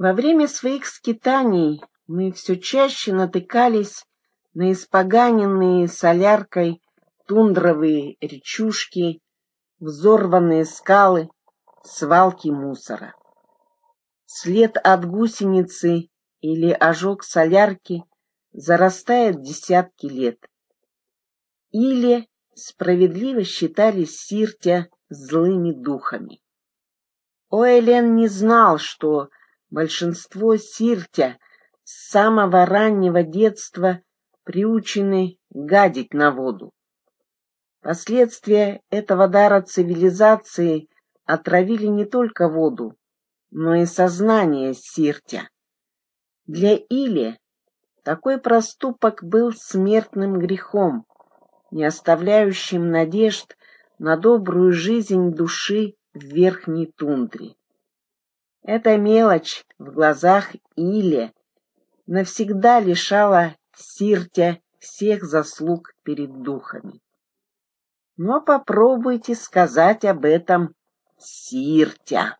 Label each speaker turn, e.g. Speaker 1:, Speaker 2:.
Speaker 1: Во время своих скитаний мы все чаще натыкались на испоганенные соляркой тундровые речушки, взорванные скалы, свалки мусора. След от гусеницы или ожог солярки зарастает десятки лет. Или справедливо считали Сиртя злыми духами. Оэлен не знал, что большинство Сиртя с самого раннего детства приучены гадить на воду. Последствия этого дара цивилизации отравили не только воду, но и сознание Сиртя. Для Или такой проступок был смертным грехом, не оставляющим надежд на добрую жизнь души в верхней тундре. Эта мелочь в глазах Или навсегда лишала Сиртя всех заслуг перед духами. Но попробуйте сказать об этом Сиртя.